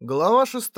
Глава 6.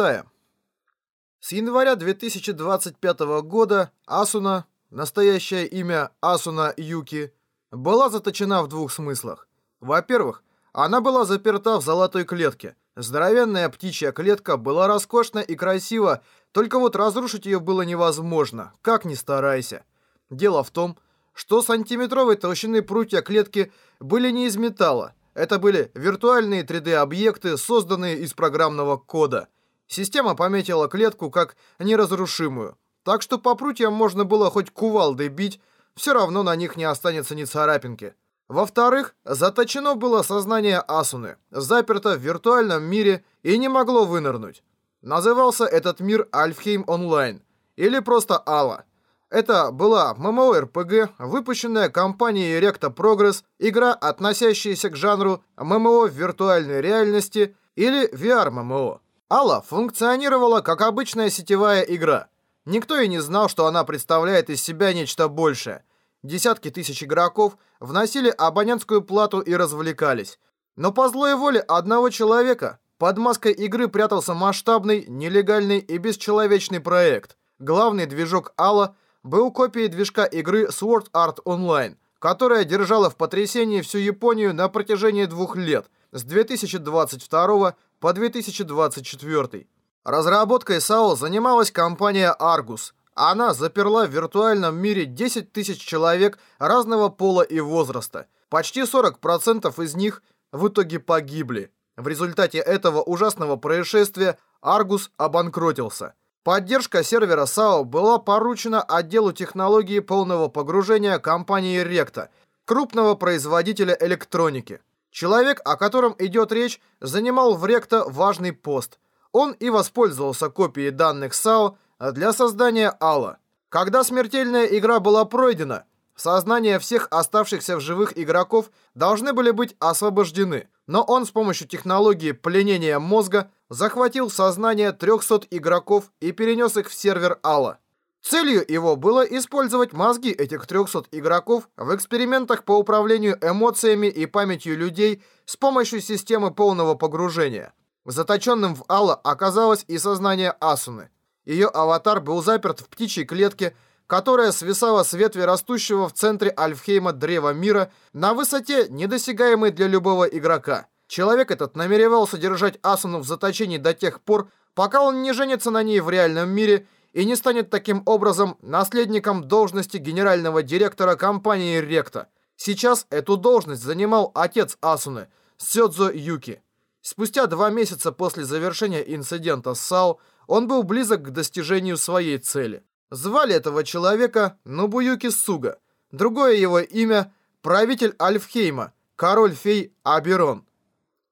С января 2025 года Асуна, настоящее имя Асуна Юки, была заточена в двух смыслах. Во-первых, она была заперта в золотой клетке. Здоровенная птичья клетка была роскошна и красива, только вот разрушить ее было невозможно, как ни старайся. Дело в том, что сантиметровой толщины прутья клетки были не из металла, это были виртуальные 3D-объекты, созданные из программного кода. Система пометила клетку как неразрушимую. Так что по прутьям можно было хоть кувалдой бить, все равно на них не останется ни царапинки. Во-вторых, заточено было сознание Асуны, заперто в виртуальном мире и не могло вынырнуть. Назывался этот мир Альфхейм Онлайн, или просто Алла. Это была ММО-РПГ, выпущенная компанией Recta Progress, игра, относящаяся к жанру в виртуальной реальности или VR-ММО. Алла функционировала как обычная сетевая игра. Никто и не знал, что она представляет из себя нечто большее. Десятки тысяч игроков вносили абонентскую плату и развлекались. Но по злой воле одного человека под маской игры прятался масштабный, нелегальный и бесчеловечный проект. Главный движок Алла – был копией движка игры Sword Art Online, которая держала в потрясении всю Японию на протяжении двух лет, с 2022 по 2024. Разработкой САО занималась компания Argus. Она заперла в виртуальном мире 10 тысяч человек разного пола и возраста. Почти 40% из них в итоге погибли. В результате этого ужасного происшествия Argus обанкротился. Поддержка сервера SAO была поручена отделу технологии полного погружения компании Recta, крупного производителя электроники. Человек, о котором идет речь, занимал в Recta важный пост. Он и воспользовался копией данных SAO для создания Алла. Когда смертельная игра была пройдена, сознания всех оставшихся в живых игроков должны были быть освобождены, но он с помощью технологии пленения мозга захватил сознание 300 игроков и перенес их в сервер Алла. Целью его было использовать мозги этих 300 игроков в экспериментах по управлению эмоциями и памятью людей с помощью системы полного погружения. Заточенным в Алла оказалось и сознание Асуны. Ее аватар был заперт в птичьей клетке, которая свисала с ветви растущего в центре Альфхейма древа мира на высоте, недосягаемой для любого игрока – Человек этот намеревался держать Асуну в заточении до тех пор, пока он не женится на ней в реальном мире и не станет таким образом наследником должности генерального директора компании Ректа. Сейчас эту должность занимал отец Асуны, Сёдзо Юки. Спустя два месяца после завершения инцидента с САО, он был близок к достижению своей цели. Звали этого человека Нобуюки Суга. Другое его имя – правитель Альфхейма, король-фей Аберон.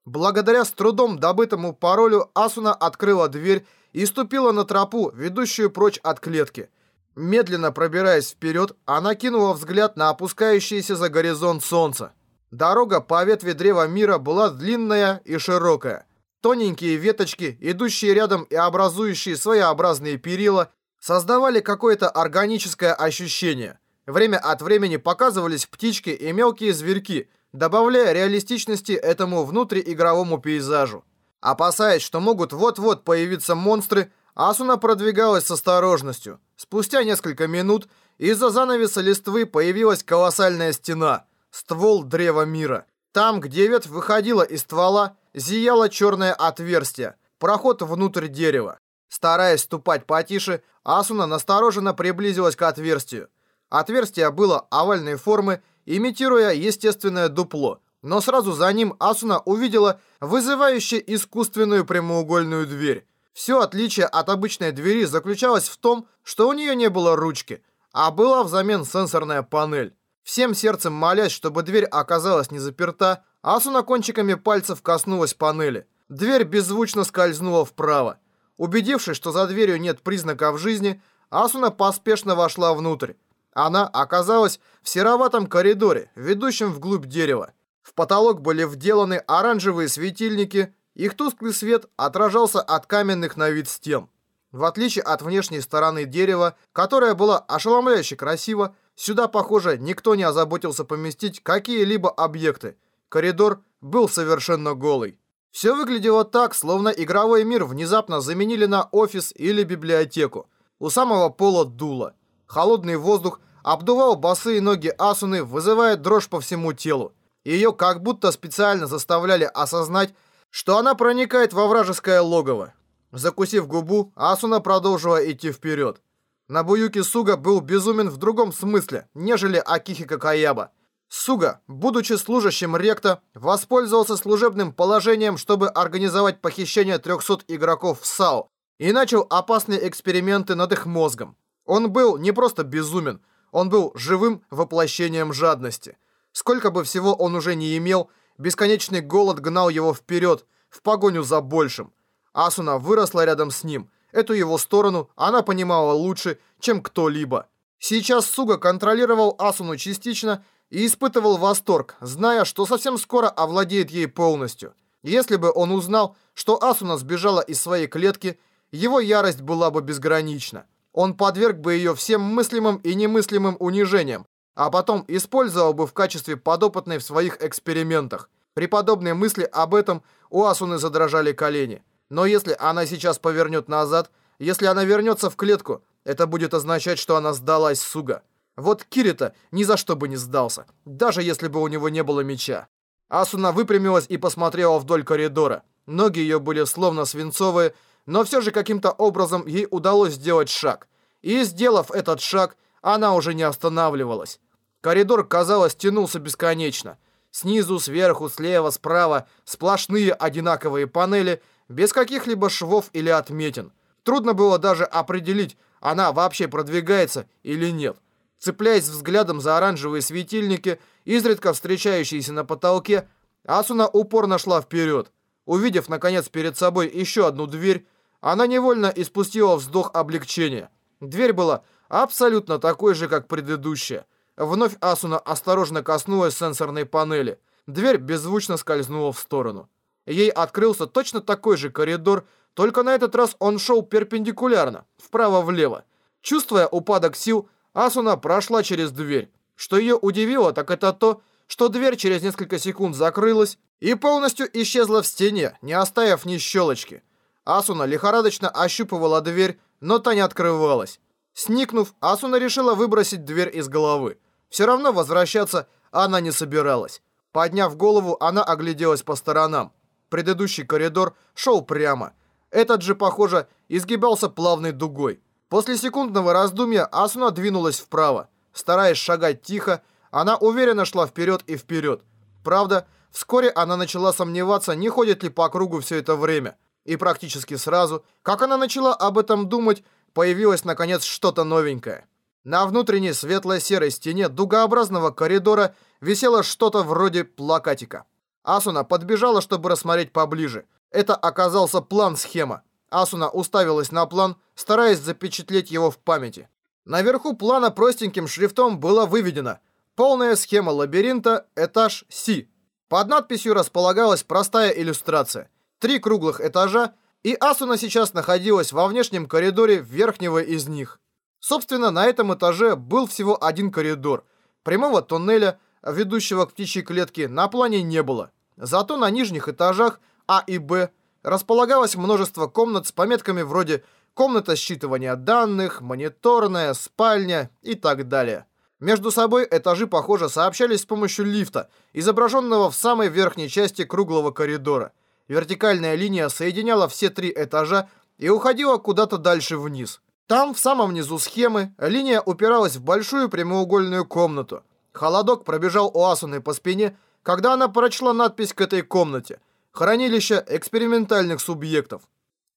Благодаря с трудом добытому паролю Асуна открыла дверь и ступила на тропу, ведущую прочь от клетки. Медленно пробираясь вперед, она кинула взгляд на опускающееся за горизонт солнце. Дорога по ветви древа мира была длинная и широкая. Тоненькие веточки, идущие рядом и образующие своеобразные перила, создавали какое-то органическое ощущение. Время от времени показывались птички и мелкие зверьки, добавляя реалистичности этому внутриигровому пейзажу. Опасаясь, что могут вот-вот появиться монстры, Асуна продвигалась с осторожностью. Спустя несколько минут из-за занавеса листвы появилась колоссальная стена, ствол древа мира. Там, где ветвь выходила из ствола, зияло черное отверстие, проход внутрь дерева. Стараясь ступать потише, Асуна настороженно приблизилась к отверстию. Отверстие было овальной формы имитируя естественное дупло. Но сразу за ним Асуна увидела вызывающую искусственную прямоугольную дверь. Все отличие от обычной двери заключалось в том, что у нее не было ручки, а была взамен сенсорная панель. Всем сердцем молясь, чтобы дверь оказалась не заперта, Асуна кончиками пальцев коснулась панели. Дверь беззвучно скользнула вправо. Убедившись, что за дверью нет признаков жизни, Асуна поспешно вошла внутрь. Она оказалась в сероватом коридоре, ведущем вглубь дерева. В потолок были вделаны оранжевые светильники, их тусклый свет отражался от каменных на вид стен. В отличие от внешней стороны дерева, которая была ошеломляюще красива, сюда, похоже, никто не озаботился поместить какие-либо объекты. Коридор был совершенно голый. Все выглядело так, словно игровой мир внезапно заменили на офис или библиотеку. У самого пола дуло. Холодный воздух обдувал босые ноги Асуны, вызывая дрожь по всему телу. Ее как будто специально заставляли осознать, что она проникает во вражеское логово. Закусив губу, Асуна продолжила идти вперед. Набуюки Суга был безумен в другом смысле, нежели Акихика Каяба. Суга, будучи служащим ректа, воспользовался служебным положением, чтобы организовать похищение 300 игроков в САО и начал опасные эксперименты над их мозгом. Он был не просто безумен, он был живым воплощением жадности. Сколько бы всего он уже не имел, бесконечный голод гнал его вперед, в погоню за большим. Асуна выросла рядом с ним. Эту его сторону она понимала лучше, чем кто-либо. Сейчас Суга контролировал Асуну частично и испытывал восторг, зная, что совсем скоро овладеет ей полностью. Если бы он узнал, что Асуна сбежала из своей клетки, его ярость была бы безгранична. Он подверг бы ее всем мыслимым и немыслимым унижениям, а потом использовал бы в качестве подопытной в своих экспериментах. При подобной мысли об этом у Асуны задрожали колени. Но если она сейчас повернет назад, если она вернется в клетку, это будет означать, что она сдалась Суга. Вот Кирита ни за что бы не сдался, даже если бы у него не было меча. Асуна выпрямилась и посмотрела вдоль коридора. Ноги ее были словно свинцовые, но все же каким-то образом ей удалось сделать шаг. И сделав этот шаг, она уже не останавливалась. Коридор, казалось, тянулся бесконечно. Снизу, сверху, слева, справа сплошные одинаковые панели, без каких-либо швов или отметин. Трудно было даже определить, она вообще продвигается или нет. Цепляясь взглядом за оранжевые светильники, изредка встречающиеся на потолке, Асуна упорно шла вперед. Увидев, наконец, перед собой еще одну дверь, она невольно испустила вздох облегчения. Дверь была абсолютно такой же, как предыдущая. Вновь Асуна осторожно коснулась сенсорной панели. Дверь беззвучно скользнула в сторону. Ей открылся точно такой же коридор, только на этот раз он шел перпендикулярно, вправо-влево. Чувствуя упадок сил, Асуна прошла через дверь. Что ее удивило, так это то, что дверь через несколько секунд закрылась и полностью исчезла в стене, не оставив ни щелочки. Асуна лихорадочно ощупывала дверь, но та не открывалась. Сникнув, Асуна решила выбросить дверь из головы. Все равно возвращаться она не собиралась. Подняв голову, она огляделась по сторонам. Предыдущий коридор шел прямо. Этот же, похоже, изгибался плавной дугой. После секундного раздумья Асуна двинулась вправо. Стараясь шагать тихо, она уверенно шла вперед и вперед. Правда, вскоре она начала сомневаться, не ходит ли по кругу все это время. И практически сразу, как она начала об этом думать, появилось наконец что-то новенькое. На внутренней светло-серой стене дугообразного коридора висело что-то вроде плакатика. Асуна подбежала, чтобы рассмотреть поближе. Это оказался план-схема. Асуна уставилась на план, стараясь запечатлеть его в памяти. Наверху плана простеньким шрифтом было выведено «Полная схема лабиринта, этаж Си». Под надписью располагалась простая иллюстрация. Три круглых этажа, и Асуна сейчас находилась во внешнем коридоре верхнего из них. Собственно, на этом этаже был всего один коридор. Прямого туннеля, ведущего к птичьей клетке, на плане не было. Зато на нижних этажах А и Б располагалось множество комнат с пометками вроде «комната считывания данных», «мониторная», «спальня» и так далее. Между собой этажи, похоже, сообщались с помощью лифта, изображенного в самой верхней части круглого коридора. Вертикальная линия соединяла все три этажа и уходила куда-то дальше вниз. Там, в самом низу схемы, линия упиралась в большую прямоугольную комнату. Холодок пробежал у Асуны по спине, когда она прочла надпись к этой комнате. Хранилище экспериментальных субъектов.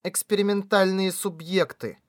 Экспериментальные субъекты.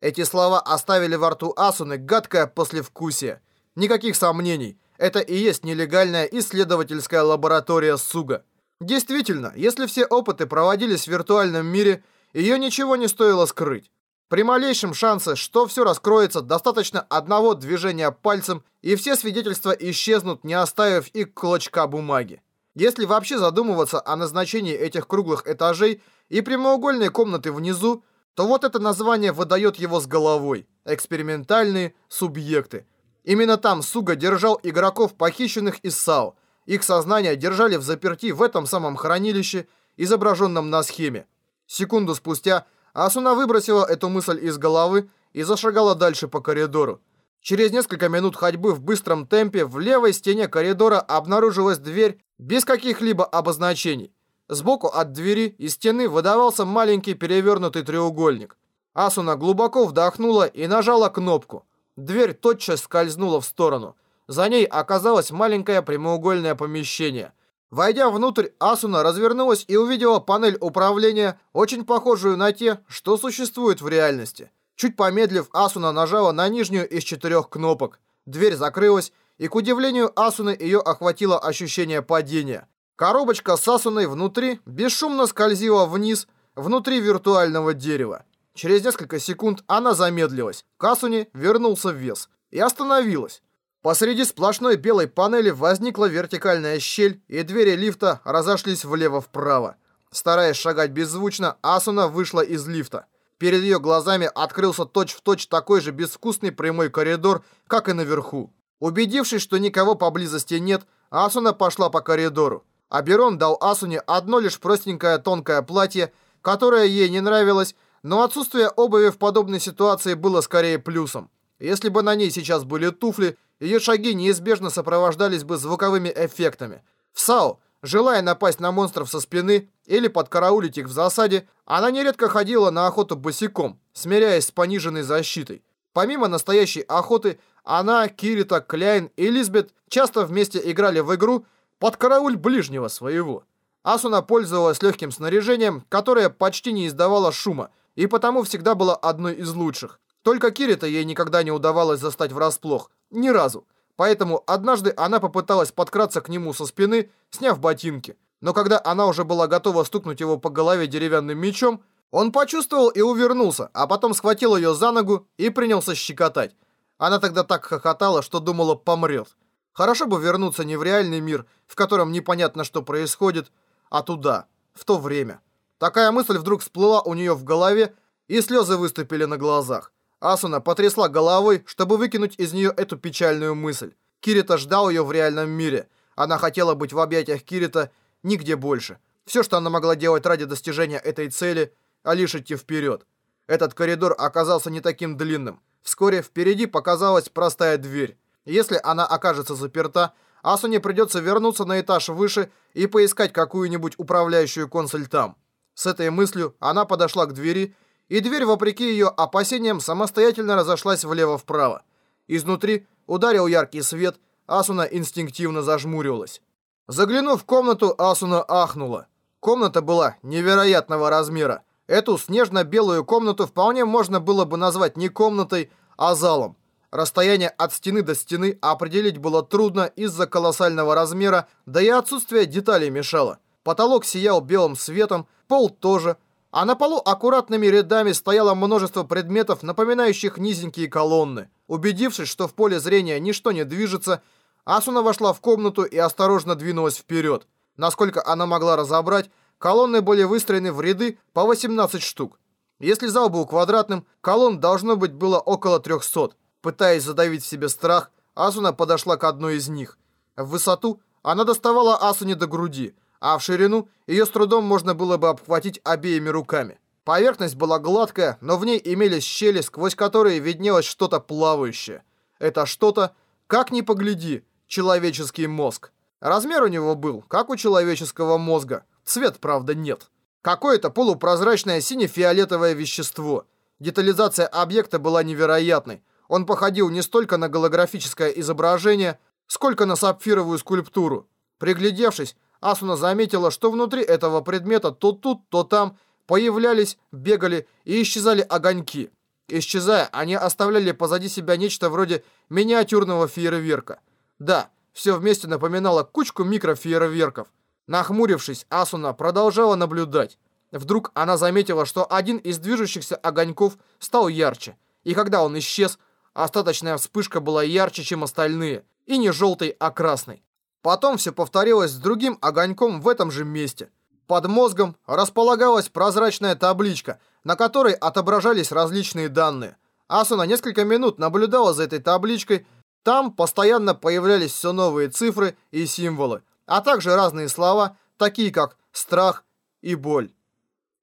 Эти слова оставили во рту Асуны гадкое послевкусие. Никаких сомнений, это и есть нелегальная исследовательская лаборатория Суга. Действительно, если все опыты проводились в виртуальном мире, ее ничего не стоило скрыть. При малейшем шансе, что все раскроется, достаточно одного движения пальцем, и все свидетельства исчезнут, не оставив и клочка бумаги. Если вообще задумываться о назначении этих круглых этажей и прямоугольной комнаты внизу, то вот это название выдает его с головой. Экспериментальные субъекты. Именно там Суга держал игроков, похищенных из САО. Их сознание держали в заперти в этом самом хранилище, изображенном на схеме. Секунду спустя Асуна выбросила эту мысль из головы и зашагала дальше по коридору. Через несколько минут ходьбы в быстром темпе в левой стене коридора обнаружилась дверь без каких-либо обозначений. Сбоку от двери и стены выдавался маленький перевернутый треугольник. Асуна глубоко вдохнула и нажала кнопку. Дверь тотчас скользнула в сторону. За ней оказалось маленькое прямоугольное помещение. Войдя внутрь, Асуна развернулась и увидела панель управления, очень похожую на те, что существуют в реальности. Чуть помедлив, Асуна нажала на нижнюю из четырех кнопок. Дверь закрылась, и, к удивлению Асуны, ее охватило ощущение падения. Коробочка с Асуной внутри бесшумно скользила вниз, внутри виртуального дерева. Через несколько секунд она замедлилась. К Асуне вернулся вес. И остановилась. Посреди сплошной белой панели возникла вертикальная щель, и двери лифта разошлись влево-вправо. Стараясь шагать беззвучно, Асуна вышла из лифта. Перед ее глазами открылся точь-в-точь точь такой же безвкусный прямой коридор, как и наверху. Убедившись, что никого поблизости нет, Асуна пошла по коридору. Аберон дал Асуне одно лишь простенькое тонкое платье, которое ей не нравилось, но отсутствие обуви в подобной ситуации было скорее плюсом. Если бы на ней сейчас были туфли, ее шаги неизбежно сопровождались бы звуковыми эффектами. В САО, желая напасть на монстров со спины или подкараулить их в засаде, она нередко ходила на охоту босиком, смиряясь с пониженной защитой. Помимо настоящей охоты, она, Кирита, Кляйн и Лизбет часто вместе играли в игру, под карауль ближнего своего. Асуна пользовалась легким снаряжением, которое почти не издавало шума, и потому всегда была одной из лучших. Только Кирита ей никогда не удавалось застать врасплох. Ни разу. Поэтому однажды она попыталась подкраться к нему со спины, сняв ботинки. Но когда она уже была готова стукнуть его по голове деревянным мечом, он почувствовал и увернулся, а потом схватил ее за ногу и принялся щекотать. Она тогда так хохотала, что думала помрет. Хорошо бы вернуться не в реальный мир, в котором непонятно, что происходит, а туда, в то время. Такая мысль вдруг всплыла у нее в голове, и слезы выступили на глазах. Асуна потрясла головой, чтобы выкинуть из нее эту печальную мысль. Кирита ждал ее в реальном мире. Она хотела быть в объятиях Кирита нигде больше. Все, что она могла делать ради достижения этой цели, а лишь идти вперед. Этот коридор оказался не таким длинным. Вскоре впереди показалась простая дверь. Если она окажется заперта, Асуне придется вернуться на этаж выше и поискать какую-нибудь управляющую консоль там. С этой мыслью она подошла к двери, и дверь, вопреки ее опасениям, самостоятельно разошлась влево-вправо. Изнутри ударил яркий свет, Асуна инстинктивно зажмурилась. Заглянув в комнату, Асуна ахнула. Комната была невероятного размера. Эту снежно-белую комнату вполне можно было бы назвать не комнатой, а залом. Расстояние от стены до стены определить было трудно из-за колоссального размера, да и отсутствие деталей мешало. Потолок сиял белым светом, пол тоже, а на полу аккуратными рядами стояло множество предметов, напоминающих низенькие колонны. Убедившись, что в поле зрения ничто не движется, Асуна вошла в комнату и осторожно двинулась вперед. Насколько она могла разобрать, колонны были выстроены в ряды по 18 штук. Если зал был квадратным, колонн должно быть было около 300. Пытаясь задавить в себе страх, Асуна подошла к одной из них. В высоту она доставала Асуне до груди, а в ширину ее с трудом можно было бы обхватить обеими руками. Поверхность была гладкая, но в ней имелись щели, сквозь которые виднелось что-то плавающее. Это что-то, как ни погляди, человеческий мозг. Размер у него был, как у человеческого мозга. Цвет, правда, нет. Какое-то полупрозрачное сине-фиолетовое вещество. Детализация объекта была невероятной. Он походил не столько на голографическое изображение, сколько на сапфировую скульптуру. Приглядевшись, Асуна заметила, что внутри этого предмета то тут, то там появлялись, бегали и исчезали огоньки. Исчезая, они оставляли позади себя нечто вроде миниатюрного фейерверка. Да, все вместе напоминало кучку микрофейерверков. Нахмурившись, Асуна продолжала наблюдать. Вдруг она заметила, что один из движущихся огоньков стал ярче, и когда он исчез, Остаточная вспышка была ярче, чем остальные, и не желтой, а красной. Потом все повторилось с другим огоньком в этом же месте. Под мозгом располагалась прозрачная табличка, на которой отображались различные данные. Асуна несколько минут наблюдала за этой табличкой. Там постоянно появлялись все новые цифры и символы, а также разные слова, такие как «страх», и боль.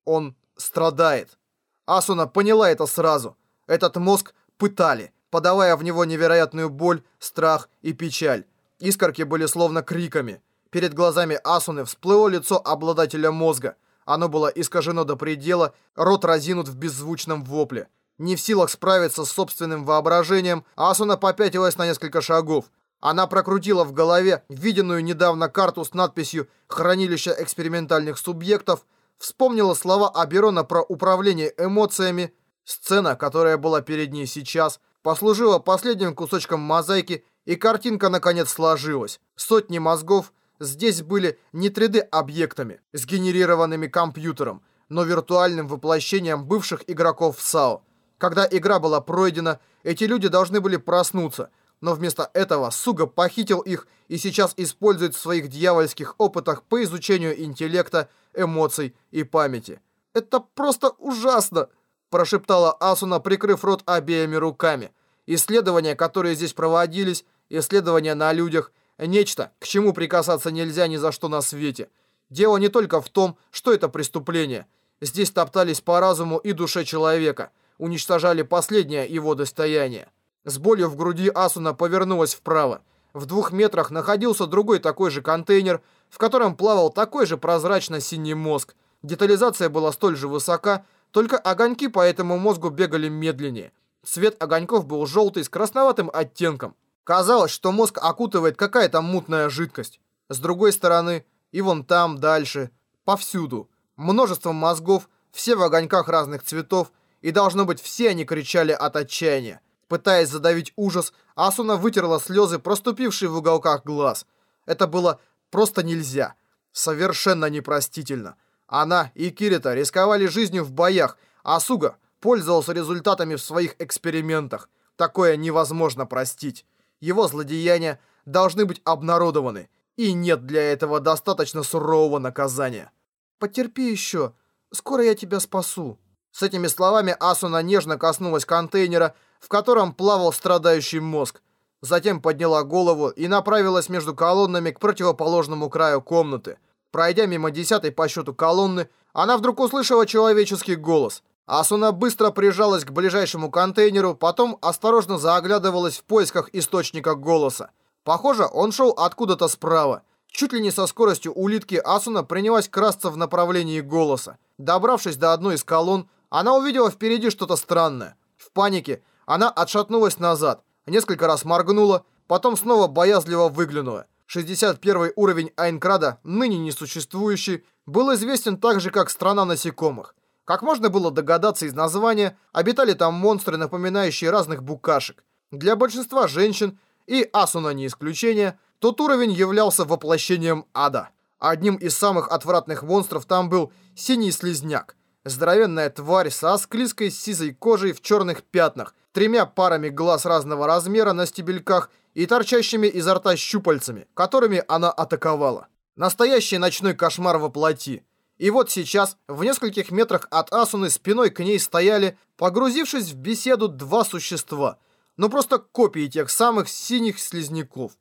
Он страдает. Асуна поняла это сразу. Этот мозг пытали, подавая в него невероятную боль, страх и печаль. Искорки были словно криками. Перед глазами Асуны всплыло лицо обладателя мозга. Оно было искажено до предела, рот разинут в беззвучном вопле. Не в силах справиться с собственным воображением, Асуна попятилась на несколько шагов. Она прокрутила в голове виденную недавно карту с надписью «Хранилище экспериментальных субъектов», вспомнила слова Аберона про управление эмоциями. Сцена, которая была перед ней сейчас, послужила последним кусочком мозаики, и картинка наконец сложилась. Сотни мозгов здесь были не 3D-объектами, сгенерированными компьютером, но виртуальным воплощением бывших игроков в САО. Когда игра была пройдена, эти люди должны были проснуться, но вместо этого Суга похитил их и сейчас использует в своих дьявольских опытах по изучению интеллекта, эмоций и памяти. «Это просто ужасно!» – прошептала Асуна, прикрыв рот обеими руками. Исследования, которые здесь проводились, исследования на людях, нечто, к чему прикасаться нельзя ни за что на свете. Дело не только в том, что это преступление. Здесь топтались по разуму и душе человека – уничтожали последнее его достояние. С болью в груди Асуна повернулась вправо. В двух метрах находился другой такой же контейнер, в котором плавал такой же прозрачно-синий мозг. Детализация была столь же высока, только огоньки по этому мозгу бегали медленнее. Цвет огоньков был желтый с красноватым оттенком. Казалось, что мозг окутывает какая-то мутная жидкость. С другой стороны, и вон там, дальше, повсюду. Множество мозгов, все в огоньках разных цветов, и должно быть, все они кричали от отчаяния. Пытаясь задавить ужас, Асуна вытерла слезы, проступившие в уголках глаз. Это было просто нельзя. Совершенно непростительно. Она и Кирита рисковали жизнью в боях, а Суга пользовался результатами в своих экспериментах. Такое невозможно простить. Его злодеяния должны быть обнародованы, и нет для этого достаточно сурового наказания. «Потерпи еще, скоро я тебя спасу». С этими словами Асуна нежно коснулась контейнера, в котором плавал страдающий мозг. Затем подняла голову и направилась между колоннами к противоположному краю комнаты. Пройдя мимо десятой по счету колонны, она вдруг услышала человеческий голос. Асуна быстро прижалась к ближайшему контейнеру, потом осторожно заоглядывалась в поисках источника голоса. Похоже, он шел откуда-то справа. Чуть ли не со скоростью улитки Асуна принялась красться в направлении голоса. Добравшись до одной из колонн, она увидела впереди что-то странное. В панике она отшатнулась назад, несколько раз моргнула, потом снова боязливо выглянула. 61 уровень Айнкрада, ныне несуществующий, был известен так же, как страна насекомых. Как можно было догадаться из названия, обитали там монстры, напоминающие разных букашек. Для большинства женщин, и Асуна не исключение, тот уровень являлся воплощением ада. Одним из самых отвратных монстров там был синий слизняк. Здоровенная тварь со склизкой сизой кожей в черных пятнах, тремя парами глаз разного размера на стебельках и торчащими изо рта щупальцами, которыми она атаковала. Настоящий ночной кошмар во плоти. И вот сейчас, в нескольких метрах от Асуны, спиной к ней стояли, погрузившись в беседу, два существа. Ну просто копии тех самых синих слизняков.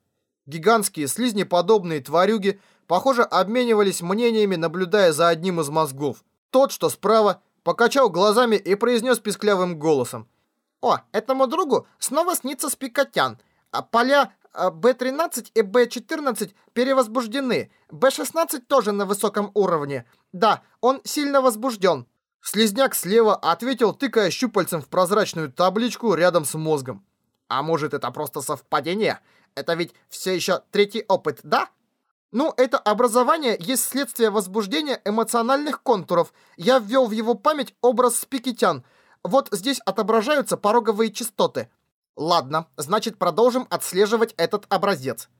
Гигантские слизнеподобные тварюги, похоже, обменивались мнениями, наблюдая за одним из мозгов. Тот, что справа, покачал глазами и произнес писклявым голосом. «О, этому другу снова снится спикотян. А поля Б-13 и Б-14 перевозбуждены. Б-16 тоже на высоком уровне. Да, он сильно возбужден». Слизняк слева ответил, тыкая щупальцем в прозрачную табличку рядом с мозгом. «А может, это просто совпадение? Это ведь все еще третий опыт, да?» Ну, это образование есть следствие возбуждения эмоциональных контуров. Я ввел в его память образ спикетян. Вот здесь отображаются пороговые частоты. Ладно, значит продолжим отслеживать этот образец.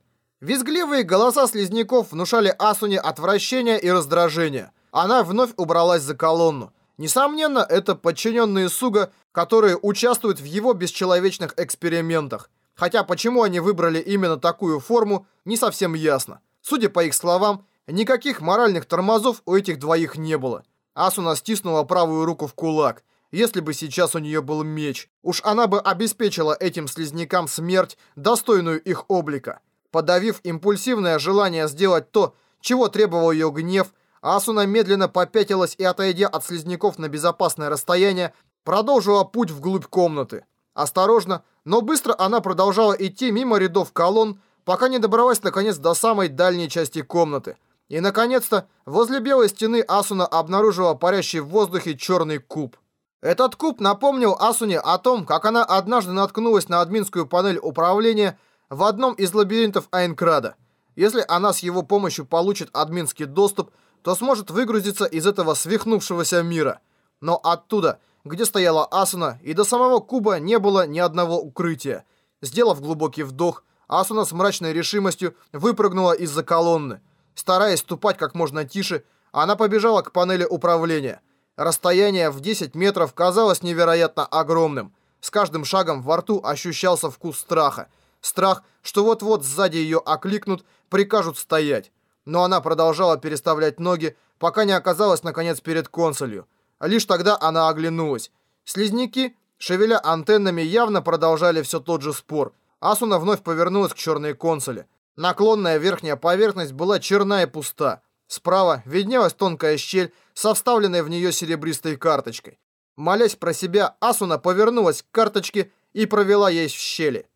Визгливые голоса слизняков внушали Асуне отвращение и раздражение. Она вновь убралась за колонну. Несомненно, это подчиненные Суга, которые участвуют в его бесчеловечных экспериментах. Хотя почему они выбрали именно такую форму, не совсем ясно. Судя по их словам, никаких моральных тормозов у этих двоих не было. Асуна стиснула правую руку в кулак. Если бы сейчас у нее был меч, уж она бы обеспечила этим слизнякам смерть, достойную их облика. Подавив импульсивное желание сделать то, чего требовал ее гнев, Асуна медленно попятилась и, отойдя от слизняков на безопасное расстояние, продолжила путь вглубь комнаты. Осторожно, но быстро она продолжала идти мимо рядов колонн, пока не добралась наконец до самой дальней части комнаты. И, наконец-то, возле белой стены Асуна обнаружила парящий в воздухе черный куб. Этот куб напомнил Асуне о том, как она однажды наткнулась на админскую панель управления в одном из лабиринтов Айнкрада. Если она с его помощью получит админский доступ, то сможет выгрузиться из этого свихнувшегося мира. Но оттуда где стояла Асуна, и до самого куба не было ни одного укрытия. Сделав глубокий вдох, Асуна с мрачной решимостью выпрыгнула из-за колонны. Стараясь ступать как можно тише, она побежала к панели управления. Расстояние в 10 метров казалось невероятно огромным. С каждым шагом во рту ощущался вкус страха. Страх, что вот-вот сзади ее окликнут, прикажут стоять. Но она продолжала переставлять ноги, пока не оказалась наконец перед консолью. Лишь тогда она оглянулась. Слизняки, шевеля антеннами, явно продолжали все тот же спор. Асуна вновь повернулась к черной консоли. Наклонная верхняя поверхность была черна и пуста. Справа виднелась тонкая щель со вставленной в нее серебристой карточкой. Молясь про себя, Асуна повернулась к карточке и провела ей в щели.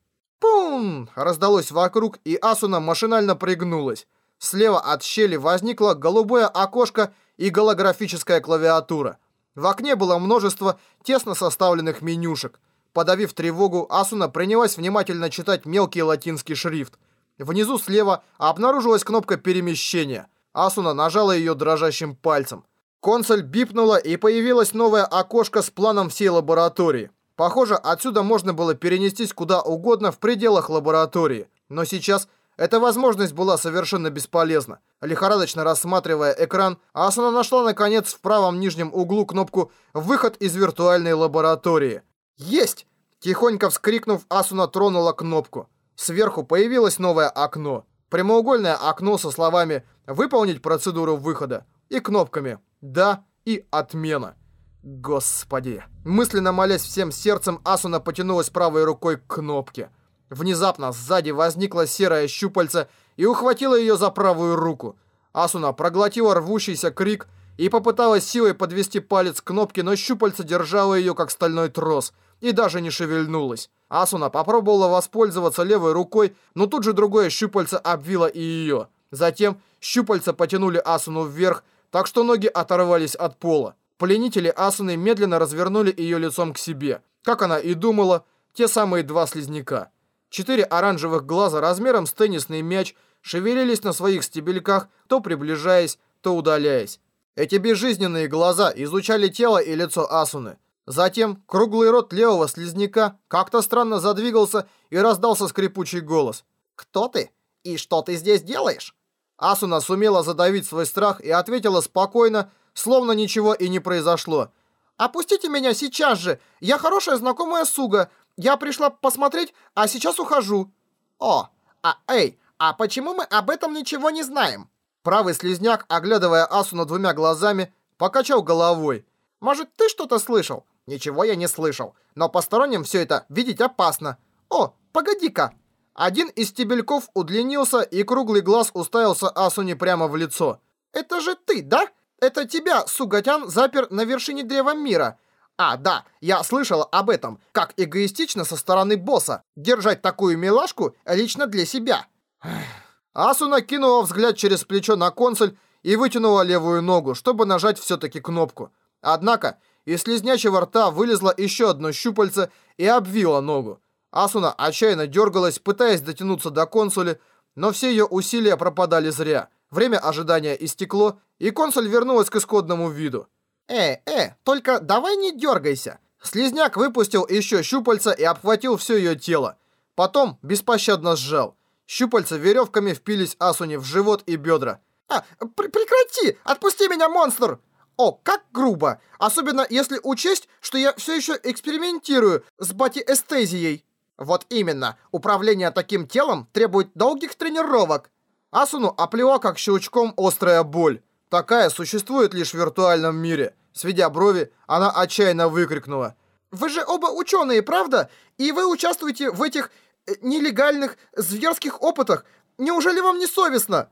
«Пум!» раздалось вокруг, и Асуна машинально пригнулась. Слева от щели возникло голубое окошко и голографическая клавиатура. В окне было множество тесно составленных менюшек. Подавив тревогу, Асуна принялась внимательно читать мелкий латинский шрифт. Внизу слева обнаружилась кнопка перемещения. Асуна нажала ее дрожащим пальцем. Консоль бипнула и появилось новое окошко с планом всей лаборатории. Похоже, отсюда можно было перенестись куда угодно в пределах лаборатории. Но сейчас эта возможность была совершенно бесполезна. Лихорадочно рассматривая экран, Асуна нашла наконец в правом нижнем углу кнопку «Выход из виртуальной лаборатории». «Есть!» Тихонько вскрикнув, Асуна тронула кнопку. Сверху появилось новое окно. Прямоугольное окно со словами «Выполнить процедуру выхода» и кнопками «Да» и «Отмена». Господи. Мысленно молясь всем сердцем, Асуна потянулась правой рукой к кнопке. Внезапно сзади возникла серая щупальце и ухватила ее за правую руку. Асуна проглотила рвущийся крик и попыталась силой подвести палец к кнопке, но щупальце держало ее как стальной трос и даже не шевельнулась. Асуна попробовала воспользоваться левой рукой, но тут же другое щупальце обвило и ее. Затем щупальца потянули Асуну вверх, так что ноги оторвались от пола. Пленители Асуны медленно развернули ее лицом к себе. Как она и думала, те самые два слизняка. Четыре оранжевых глаза размером с теннисный мяч шевелились на своих стебельках, то приближаясь, то удаляясь. Эти безжизненные глаза изучали тело и лицо Асуны. Затем круглый рот левого слизняка как-то странно задвигался и раздался скрипучий голос. «Кто ты? И что ты здесь делаешь?» Асуна сумела задавить свой страх и ответила спокойно, словно ничего и не произошло. «Опустите меня сейчас же! Я хорошая знакомая Суга. Я пришла посмотреть, а сейчас ухожу». «О, а эй, а почему мы об этом ничего не знаем?» Правый слезняк, оглядывая Асуну двумя глазами, покачал головой. «Может, ты что-то слышал?» «Ничего я не слышал, но посторонним все это видеть опасно. О, погоди-ка!» Один из стебельков удлинился, и круглый глаз уставился Асуне прямо в лицо. «Это же ты, да? Это тебя Сугатян запер на вершине Древа Мира. А, да, я слышала об этом. Как эгоистично со стороны босса держать такую милашку лично для себя. Асуна кинула взгляд через плечо на консоль и вытянула левую ногу, чтобы нажать все-таки кнопку. Однако из слизнячего рта вылезло еще одно щупальце и обвило ногу. Асуна отчаянно дергалась, пытаясь дотянуться до консоли, но все ее усилия пропадали зря. Время ожидания истекло, и консоль вернулась к исходному виду. «Э, э, только давай не дергайся!» Слизняк выпустил еще щупальца и обхватил все ее тело. Потом беспощадно сжал. Щупальца веревками впились Асуне в живот и бедра. «А, пр прекрати! Отпусти меня, монстр!» О, как грубо! Особенно если учесть, что я все еще экспериментирую с бати-эстезией. Вот именно, управление таким телом требует долгих тренировок. Асуну оплела как щелчком острая боль. Такая существует лишь в виртуальном мире. Сведя брови, она отчаянно выкрикнула. «Вы же оба ученые, правда? И вы участвуете в этих э, нелегальных зверских опытах. Неужели вам не совестно?»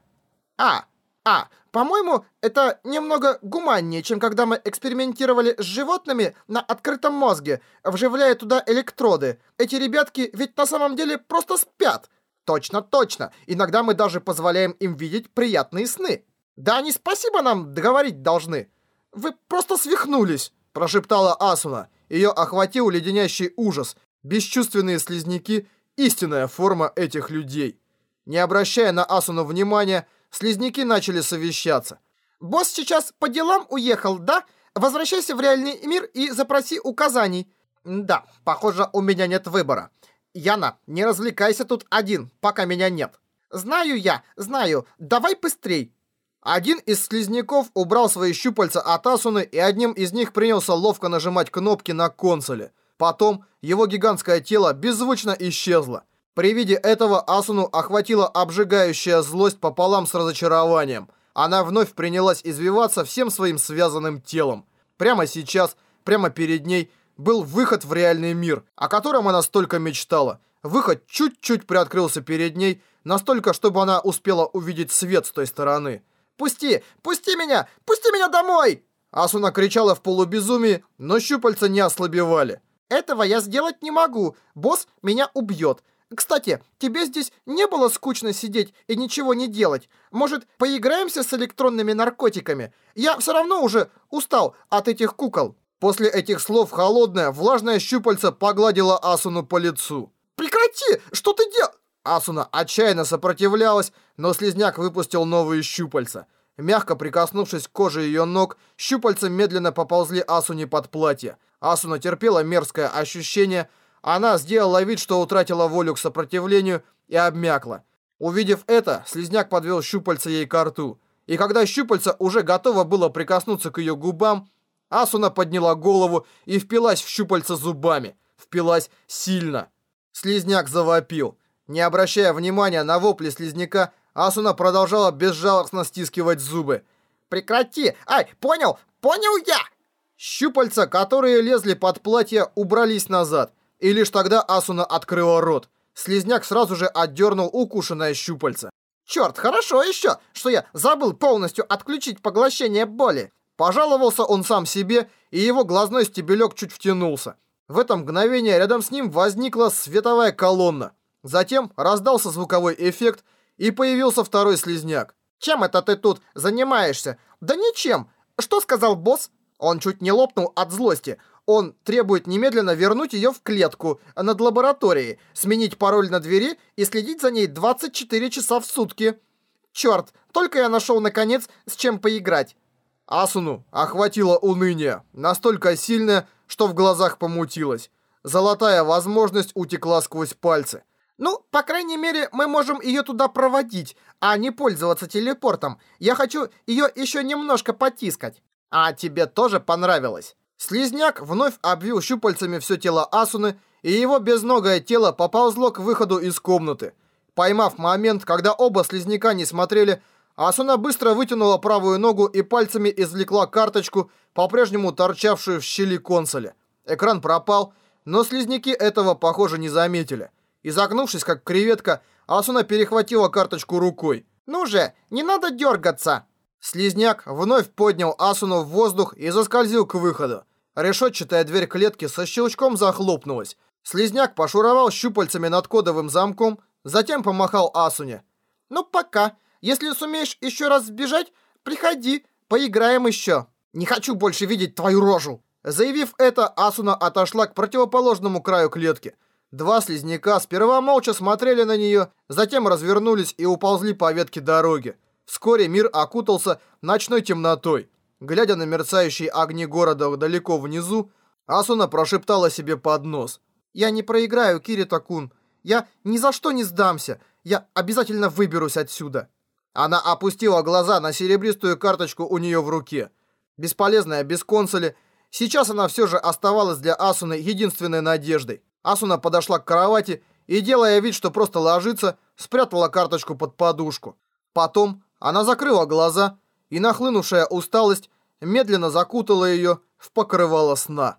«А, А, по-моему, это немного гуманнее, чем когда мы экспериментировали с животными на открытом мозге, вживляя туда электроды. Эти ребятки ведь на самом деле просто спят. Точно, точно. Иногда мы даже позволяем им видеть приятные сны. Да они спасибо нам договорить должны. Вы просто свихнулись, прошептала Асуна. Ее охватил леденящий ужас. Бесчувственные слизняки — истинная форма этих людей. Не обращая на Асуну внимания, слизняки начали совещаться. «Босс сейчас по делам уехал, да? Возвращайся в реальный мир и запроси указаний». «Да, похоже, у меня нет выбора. Яна, не развлекайся тут один, пока меня нет». «Знаю я, знаю. Давай быстрей». Один из слизняков убрал свои щупальца от Асуны и одним из них принялся ловко нажимать кнопки на консоли. Потом его гигантское тело беззвучно исчезло. При виде этого Асуну охватила обжигающая злость пополам с разочарованием. Она вновь принялась извиваться всем своим связанным телом. Прямо сейчас, прямо перед ней, был выход в реальный мир, о котором она столько мечтала. Выход чуть-чуть приоткрылся перед ней, настолько, чтобы она успела увидеть свет с той стороны. «Пусти! Пусти меня! Пусти меня домой!» Асуна кричала в полубезумии, но щупальца не ослабевали. «Этого я сделать не могу. Босс меня убьет. Кстати, тебе здесь не было скучно сидеть и ничего не делать? Может, поиграемся с электронными наркотиками? Я все равно уже устал от этих кукол». После этих слов холодная, влажная щупальца погладила Асуну по лицу. «Прекрати! Что ты дел...» Асуна отчаянно сопротивлялась, но слизняк выпустил новые щупальца. Мягко прикоснувшись к коже ее ног, щупальца медленно поползли Асуне под платье. Асуна терпела мерзкое ощущение, она сделала вид, что утратила волю к сопротивлению и обмякла. Увидев это, слизняк подвел щупальца ей к рту. И когда щупальца уже готово было прикоснуться к ее губам, Асуна подняла голову и впилась в щупальца зубами. Впилась сильно. Слизняк завопил. Не обращая внимания на вопли слизняка, Асуна продолжала безжалостно стискивать зубы. «Прекрати! Ай, понял! Понял я!» Щупальца, которые лезли под платье, убрались назад. И лишь тогда Асуна открыла рот. Слизняк сразу же отдернул укушенное щупальце. «Черт, хорошо еще, что я забыл полностью отключить поглощение боли!» Пожаловался он сам себе, и его глазной стебелек чуть втянулся. В это мгновение рядом с ним возникла световая колонна. Затем раздался звуковой эффект, и появился второй слизняк. «Чем это ты тут занимаешься?» «Да ничем! Что сказал босс?» Он чуть не лопнул от злости. Он требует немедленно вернуть ее в клетку над лабораторией, сменить пароль на двери и следить за ней 24 часа в сутки. Черт, только я нашел наконец с чем поиграть. Асуну охватило уныние, настолько сильное, что в глазах помутилось. Золотая возможность утекла сквозь пальцы. Ну, по крайней мере, мы можем ее туда проводить, а не пользоваться телепортом. Я хочу ее еще немножко потискать. А тебе тоже понравилось? Слизняк вновь обвил щупальцами все тело Асуны, и его безногое тело поползло к выходу из комнаты. Поймав момент, когда оба слизняка не смотрели, Асуна быстро вытянула правую ногу и пальцами извлекла карточку, по-прежнему торчавшую в щели консоли. Экран пропал, но слизняки этого, похоже, не заметили. Изогнувшись, как креветка, Асуна перехватила карточку рукой. «Ну же, не надо дергаться!» Слизняк вновь поднял Асуну в воздух и заскользил к выходу. Решетчатая дверь клетки со щелчком захлопнулась. Слизняк пошуровал щупальцами над кодовым замком, затем помахал Асуне. «Ну, пока. Если сумеешь еще раз сбежать, приходи, поиграем еще. Не хочу больше видеть твою рожу!» Заявив это, Асуна отошла к противоположному краю клетки. Два слизняка сперва молча смотрели на нее, затем развернулись и уползли по ветке дороги. Вскоре мир окутался ночной темнотой. Глядя на мерцающие огни города далеко внизу, Асуна прошептала себе под нос. «Я не проиграю, Кирита-кун. Я ни за что не сдамся. Я обязательно выберусь отсюда». Она опустила глаза на серебристую карточку у нее в руке. Бесполезная, без консоли. Сейчас она все же оставалась для Асуны единственной надеждой. Асуна подошла к кровати и, делая вид, что просто ложится, спрятала карточку под подушку. Потом она закрыла глаза, и нахлынувшая усталость медленно закутала ее в покрывало сна.